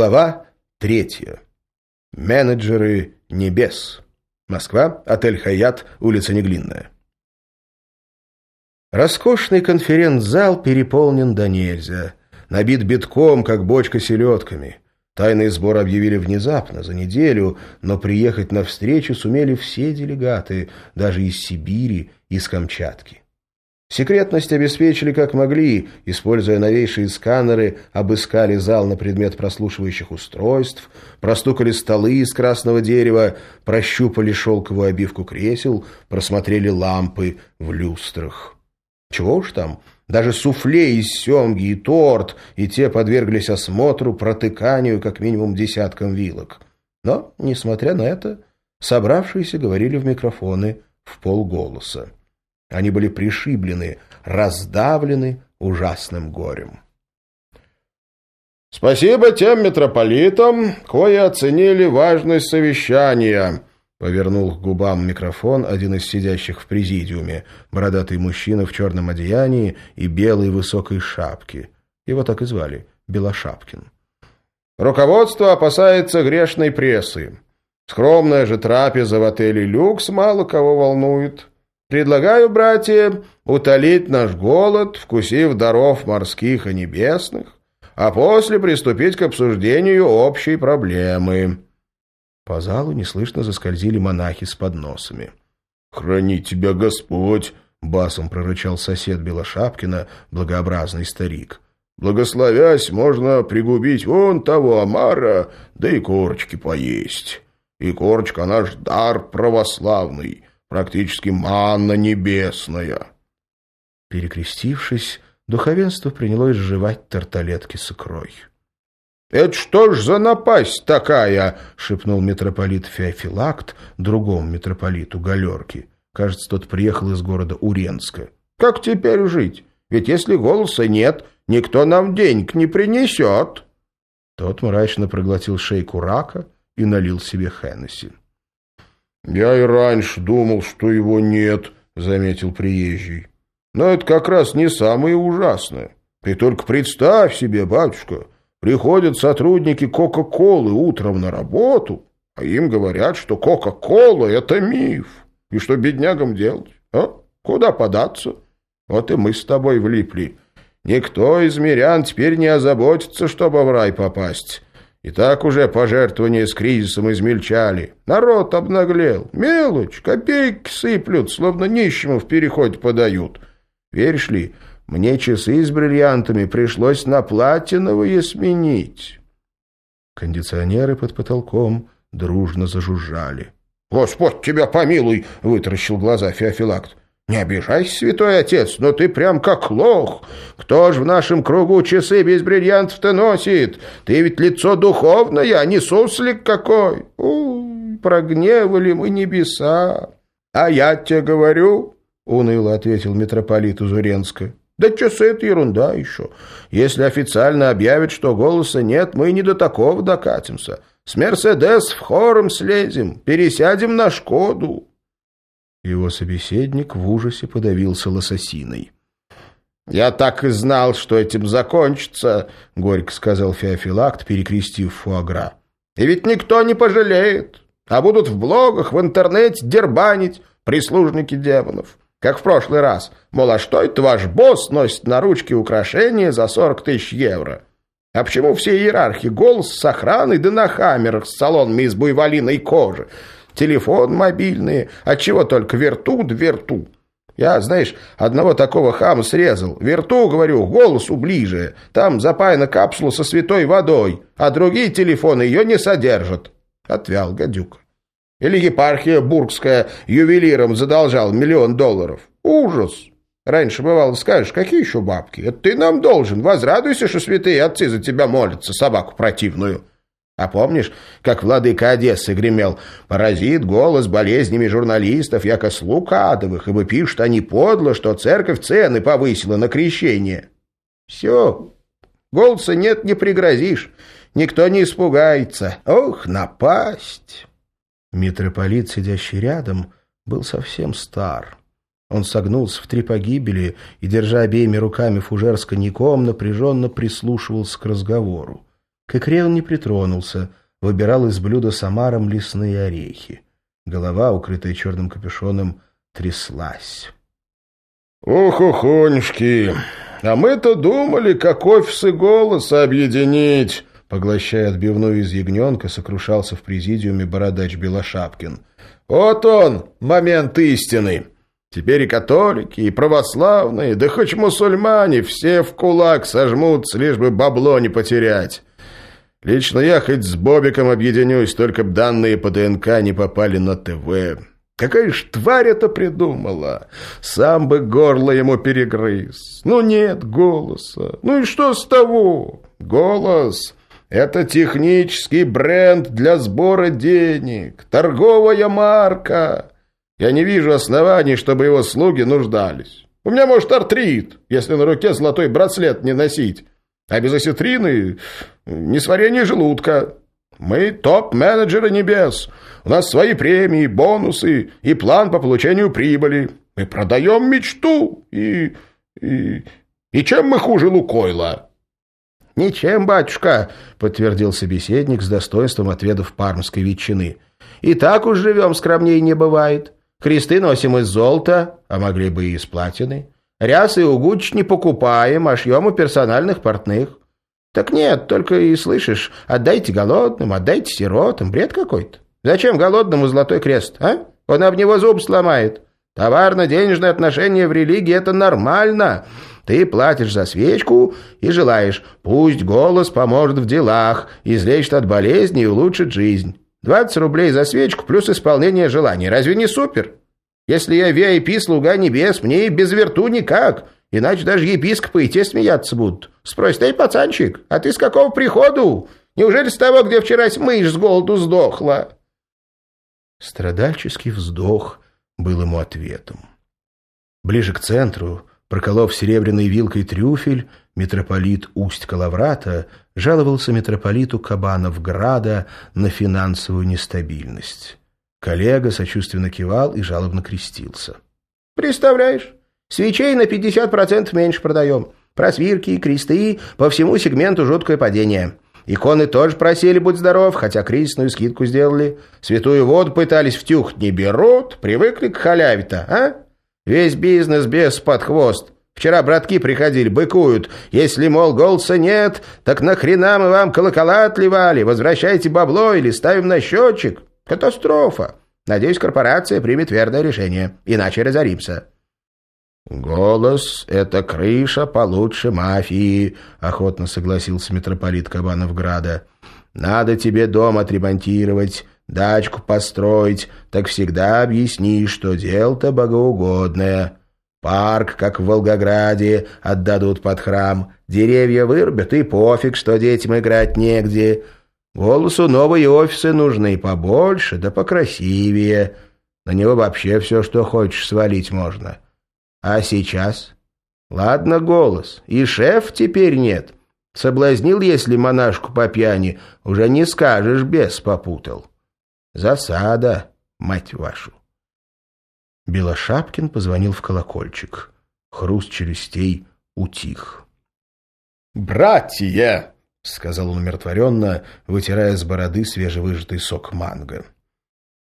Глава третья. Менеджеры небес. Москва, отель «Хаят», улица Неглинная. Роскошный конференц-зал переполнен до нельзя. Набит битком, как бочка селедками. Тайный сбор объявили внезапно, за неделю, но приехать на встречу сумели все делегаты, даже из Сибири, из Камчатки. Секретность обеспечили как могли, используя новейшие сканеры, обыскали зал на предмет прослушивающих устройств, простукали столы из красного дерева, прощупали шелковую обивку кресел, просмотрели лампы в люстрах. Чего уж там, даже суфле из семги и торт, и те подверглись осмотру, протыканию как минимум десяткам вилок. Но, несмотря на это, собравшиеся говорили в микрофоны в полголоса. Они были пришиблены, раздавлены ужасным горем. «Спасибо тем митрополитам, кои оценили важность совещания», повернул к губам микрофон один из сидящих в президиуме, бородатый мужчина в черном одеянии и белой высокой шапке. Его так и звали — Белошапкин. «Руководство опасается грешной прессы. Скромная же трапеза в отеле «Люкс» мало кого волнует. Предлагаю, братья, утолить наш голод, вкусив даров морских и небесных, а после приступить к обсуждению общей проблемы». По залу неслышно заскользили монахи с подносами. «Храни тебя Господь!» — басом прорычал сосед Белошапкина, благообразный старик. «Благословясь, можно пригубить вон того омара, да и корочки поесть. И корочка наш дар православный» практически манна небесная. Перекрестившись, духовенство принялось жевать тарталетки с икрой. — Это что ж за напасть такая? — шепнул митрополит Феофилакт другому митрополиту Галерки. Кажется, тот приехал из города Уренска. — Как теперь жить? Ведь если голоса нет, никто нам денег не принесет. Тот мрачно проглотил шейку рака и налил себе Хеннесси. «Я и раньше думал, что его нет», — заметил приезжий. «Но это как раз не самое ужасное. Ты только представь себе, батюшка, приходят сотрудники Кока-Колы утром на работу, а им говорят, что Кока-Кола — это миф. И что беднягам делать? А? Куда податься? Вот и мы с тобой влипли. Никто из мирян теперь не озаботится, чтобы в рай попасть». И так уже пожертвования с кризисом измельчали. Народ обнаглел. Мелочь, копейки сыплют, словно нищему в переходе подают. Веришь ли, мне часы с бриллиантами пришлось на платиновые сменить. Кондиционеры под потолком дружно зажужжали. — Господь тебя помилуй! — вытаращил глаза Феофилакт. «Не обижайся, святой отец, но ты прям как лох. Кто ж в нашем кругу часы без бриллиантов-то носит? Ты ведь лицо духовное, а не суслик какой. Уй, прогневали мы небеса. А я тебе говорю, — уныло ответил митрополит Узуренска, — да часы — это ерунда еще. Если официально объявят, что голоса нет, мы не до такого докатимся. С Мерседес в хором слезем, пересядем на Шкоду. Его собеседник в ужасе подавился лососиной. «Я так и знал, что этим закончится», — горько сказал Феофилакт, перекрестив фуагра. «И ведь никто не пожалеет, а будут в блогах, в интернете дербанить прислужники демонов. Как в прошлый раз. Мол, а что это ваш босс носит на ручке украшения за 40 тысяч евро? А почему все иерархи голос с охраной да на хаммерах с салонами из буйволиной кожи? Телефон мобильный, отчего только верту да верту. Я, знаешь, одного такого хама срезал. Верту, говорю, голосу ближе. Там запаяна капсула со святой водой, а другие телефоны ее не содержат. Отвял гадюк. Или епархия бургская ювелиром задолжал миллион долларов. Ужас! Раньше бывало, скажешь, какие еще бабки? Это ты нам должен. Возрадуйся, что святые отцы за тебя молятся, собаку противную. А помнишь, как владыка Одессы гремел «Паразит голос болезнями журналистов, яко слуг адовых, ибо пишут они подло, что церковь цены повысила на крещение». Все, голоса нет, не пригрозишь, никто не испугается. Ох, напасть! Митрополит, сидящий рядом, был совсем стар. Он согнулся в три погибели и, держа обеими руками фужер с коньяком, напряженно прислушивался к разговору. К икре не притронулся, выбирал из блюда с омаром лесные орехи. Голова, укрытая черным капюшоном, тряслась. «Ох, ухонюшки! А мы-то думали, как офис и голос объединить!» Поглощая отбивную из ягненка, сокрушался в президиуме бородач Белошапкин. «Вот он, момент истины! Теперь и католики, и православные, да хоть мусульмане, все в кулак сожмутся, лишь бы бабло не потерять. Лично я хоть с Бобиком объединюсь, только б данные по ДНК не попали на ТВ. Какая ж тварь это придумала? Сам бы горло ему перегрыз. Ну нет голоса. Ну и что с того? Голос — это технический бренд для сбора денег, торговая марка. Я не вижу оснований, чтобы его слуги нуждались. У меня может артрит, если на руке золотой браслет не носить. А без осетрины — несварение желудка. Мы топ-менеджеры небес. У нас свои премии, бонусы и план по получению прибыли. Мы продаем мечту. И... и... и чем мы хуже Лукойла?» «Ничем, батюшка», — подтвердил собеседник с достоинством отведав пармской ветчины. «И так уж живем, скромней не бывает. Кресты носим из золота, а могли бы и из платины. Рясы у Гуч не покупаем, а шьем у персональных портных. Так нет, только и слышишь, отдайте голодным, отдайте сиротам, бред какой-то. Зачем голодному золотой крест, а? Он об него зуб сломает. Товарно-денежные отношения в религии – это нормально. Ты платишь за свечку и желаешь, пусть голос поможет в делах, излечит от болезни и улучшит жизнь. 20 рублей за свечку плюс исполнение желаний. Разве не супер? Если я VIP, слуга небес, мне и без верту никак. Иначе даже епископы и те смеяться будут. Спросит, эй, пацанчик, а ты с какого приходу? Неужели с того, где вчера мышь с голоду сдохла?» Страдальческий вздох был ему ответом. Ближе к центру, проколов серебряной вилкой трюфель, митрополит Усть-Калаврата жаловался митрополиту Кабановграда на финансовую нестабильность. Коллега сочувственно кивал и жалобно крестился. «Представляешь, свечей на 50% меньше продаем. Просвирки, кресты, по всему сегменту жуткое падение». Иконы тоже просили, будь здоров, хотя кризисную скидку сделали. Святую воду пытались втюхать, не берут. Привыкли к халяве-то, а? Весь бизнес без под хвост. Вчера братки приходили, быкуют. Если, мол, голоса нет, так нахрена мы вам колокола отливали? Возвращайте бабло или ставим на счетчик? Катастрофа. Надеюсь, корпорация примет верное решение, иначе разоримся. «Голос — это крыша получше мафии», — охотно согласился митрополит Кабановграда. «Надо тебе дом отремонтировать, дачку построить, так всегда объясни, что дело-то богоугодное. Парк, как в Волгограде, отдадут под храм, деревья вырубят, и пофиг, что детям играть негде. Голосу новые офисы нужны побольше, да покрасивее. На него вообще все, что хочешь, свалить можно». А сейчас? Ладно, голос. И шеф теперь нет. Соблазнил, если монашку по пьяни, уже не скажешь, бес попутал. Засада, мать вашу. Белошапкин позвонил в колокольчик. Хруст челюстей утих. «Братья!» — сказал он умиротворенно, вытирая с бороды свежевыжатый сок манго.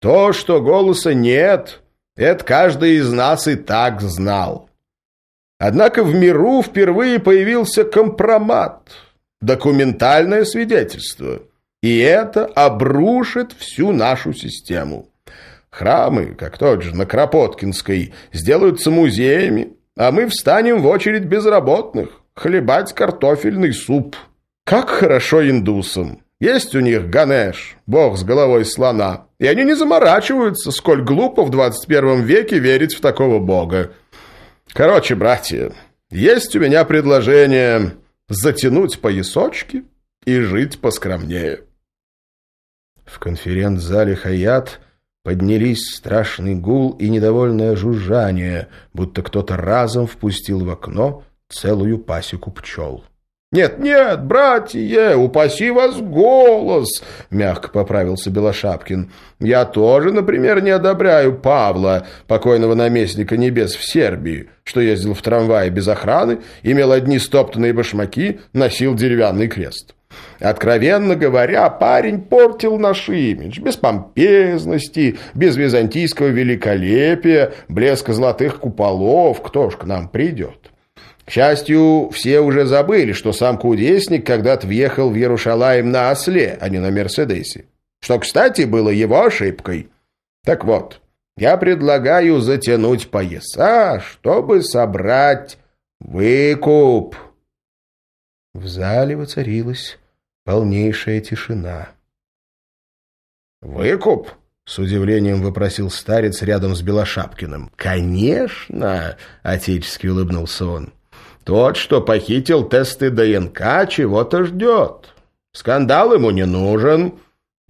«То, что голоса нет, это каждый из нас и так знал. Однако в миру впервые появился компромат, документальное свидетельство. И это обрушит всю нашу систему. Храмы, как тот же на Кропоткинской, сделаются музеями, а мы встанем в очередь безработных, хлебать картофельный суп. Как хорошо индусам! Есть у них Ганеш, бог с головой слона, и они не заморачиваются, сколь глупо в 21 веке верить в такого бога. Короче, братья, есть у меня предложение затянуть поясочки и жить поскромнее. В конференц-зале «Хаят» поднялись страшный гул и недовольное жужжание, будто кто-то разом впустил в окно целую пасеку пчел. «Нет, нет, братья, упаси вас голос!» — мягко поправился Белошапкин. «Я тоже, например, не одобряю Павла, покойного наместника небес в Сербии, что ездил в трамвае без охраны, имел одни стоптанные башмаки, носил деревянный крест. Откровенно говоря, парень портил наш имидж. Без помпезности, без византийского великолепия, блеска золотых куполов. Кто ж к нам придет? К счастью, все уже забыли, что сам кудесник когда-то въехал в Иерушалаем на осле, а не на Мерседесе. Что, кстати, было его ошибкой. Так вот, я предлагаю затянуть пояса, чтобы собрать выкуп. В зале воцарилась полнейшая тишина. «Выкуп?» — с удивлением вопросил старец рядом с Белошапкиным. «Конечно!» — отечески улыбнулся он. «Тот, что похитил тесты ДНК, чего-то ждет. Скандал ему не нужен.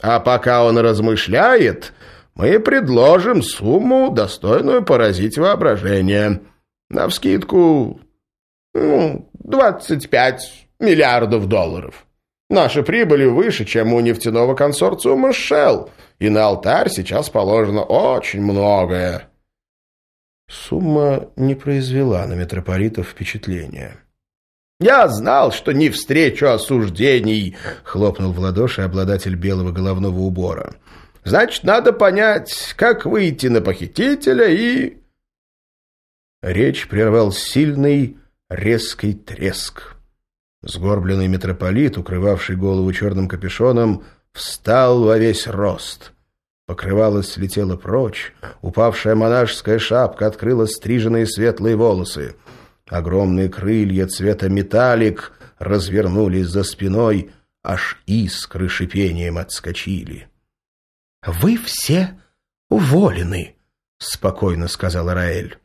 А пока он размышляет, мы предложим сумму, достойную поразить воображение. Навскидку, ну, 25 миллиардов долларов. Наши прибыли выше, чем у нефтяного консорциума Shell, и на алтарь сейчас положено очень многое. Сумма не произвела на митрополитов впечатления. «Я знал, что не встречу осуждений!» — хлопнул в ладоши обладатель белого головного убора. «Значит, надо понять, как выйти на похитителя и...» Речь прервал сильный, резкий треск. Сгорбленный митрополит, укрывавший голову черным капюшоном, встал во весь рост. Покрывало слетело прочь, упавшая монашеская шапка открыла стриженные светлые волосы. Огромные крылья цвета металлик развернулись за спиной, аж искры шипением отскочили. — Вы все уволены, — спокойно сказала Раэль.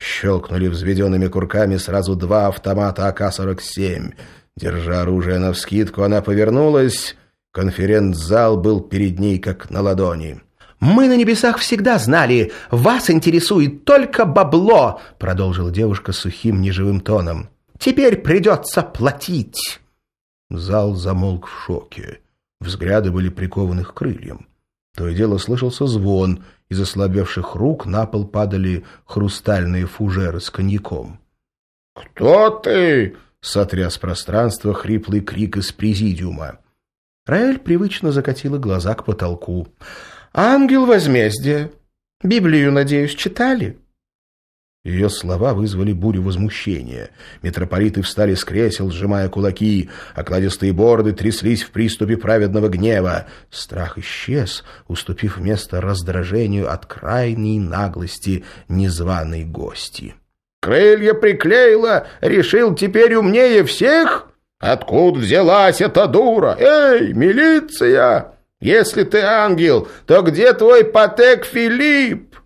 Щелкнули взведенными курками сразу два автомата АК-47. Держа оружие навскидку, она повернулась. Конференц-зал был перед ней как на ладони. «Мы на небесах всегда знали, вас интересует только бабло», продолжила девушка сухим неживым тоном. «Теперь придется платить». Зал замолк в шоке. Взгляды были прикованы к крыльям. То и дело слышался звон, из ослабевших рук на пол падали хрустальные фужеры с коньяком. «Кто ты?» — сотряс пространство хриплый крик из президиума. Раэль привычно закатила глаза к потолку. «Ангел возмездия! Библию, надеюсь, читали?» Ее слова вызвали бурю возмущения. Митрополиты встали с кресел, сжимая кулаки, окладистые борды тряслись в приступе праведного гнева. Страх исчез, уступив место раздражению от крайней наглости незваной гости. «Крылья приклеила! Решил теперь умнее всех? Откуда взялась эта дура? Эй, милиция! Если ты ангел, то где твой Патек Филипп?»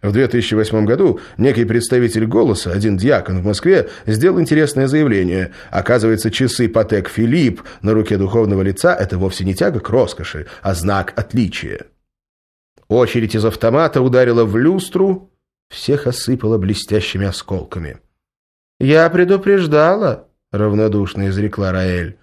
В 2008 году некий представитель «Голоса», один диакон в Москве, сделал интересное заявление. Оказывается, часы Патек Филипп на руке духовного лица – это вовсе не тяга к роскоши, а знак отличия. Очередь из автомата ударила в люстру, всех осыпала блестящими осколками. «Я предупреждала», — равнодушно изрекла Раэль.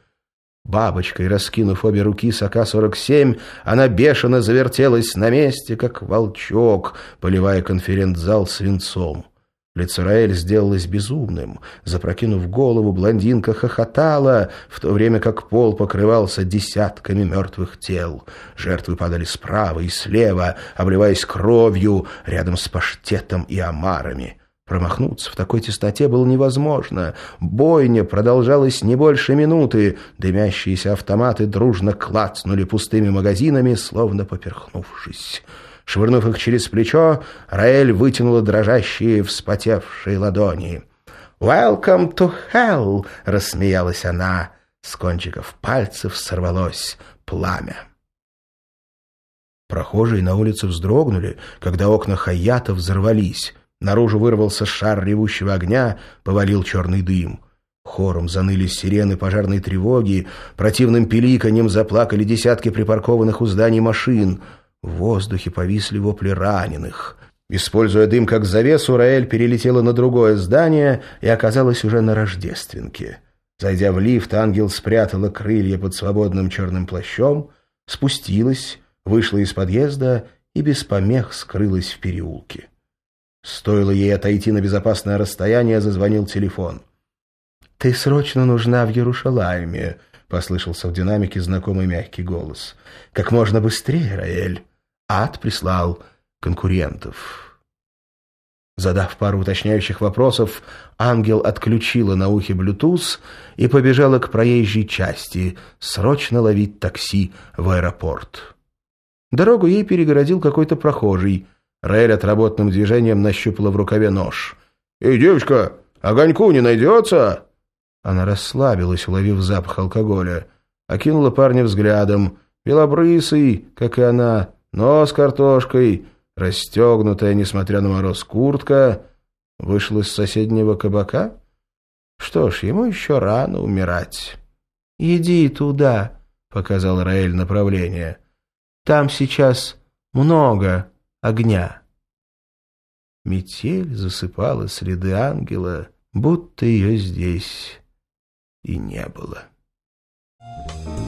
Бабочкой, раскинув обе руки с АК-47, она бешено завертелась на месте, как волчок, поливая конференц-зал свинцом. Лицо Раэль сделалось безумным. Запрокинув голову, блондинка хохотала, в то время как пол покрывался десятками мертвых тел. Жертвы падали справа и слева, обливаясь кровью рядом с паштетом и омарами. Промахнуться в такой тесноте было невозможно. Бойня продолжалась не больше минуты. Дымящиеся автоматы дружно клацнули пустыми магазинами, словно поперхнувшись. Швырнув их через плечо, Раэль вытянула дрожащие, вспотевшие ладони. «Welcome to hell!» — рассмеялась она. С кончиков пальцев сорвалось пламя. Прохожие на улице вздрогнули, когда окна Хаята взорвались. Наружу вырвался шар ревущего огня, повалил черный дым. Хором заныли сирены пожарной тревоги, противным пиликаньем заплакали десятки припаркованных у зданий машин. В воздухе повисли вопли раненых. Используя дым как завесу, Раэль перелетела на другое здание и оказалась уже на Рождественке. Зайдя в лифт, ангел спрятала крылья под свободным черным плащом, спустилась, вышла из подъезда и без помех скрылась в переулке. Стоило ей отойти на безопасное расстояние, зазвонил телефон. «Ты срочно нужна в Ярушалайме», — послышался в динамике знакомый мягкий голос. «Как можно быстрее, Раэль! Ад прислал конкурентов!» Задав пару уточняющих вопросов, ангел отключила на ухе Bluetooth и побежала к проезжей части срочно ловить такси в аэропорт. Дорогу ей перегородил какой-то прохожий. Раэль отработанным движением нащупала в рукаве нож. «Эй, девочка, огоньку не найдется?» Она расслабилась, уловив запах алкоголя. Окинула парня взглядом. Белобрысый, как и она, нос картошкой, расстегнутая, несмотря на мороз, куртка. Вышел из соседнего кабака? Что ж, ему еще рано умирать. «Иди туда», — показал Раэль направление. «Там сейчас много огня. Метель засыпала следы ангела, будто ее здесь и не было. Thank you.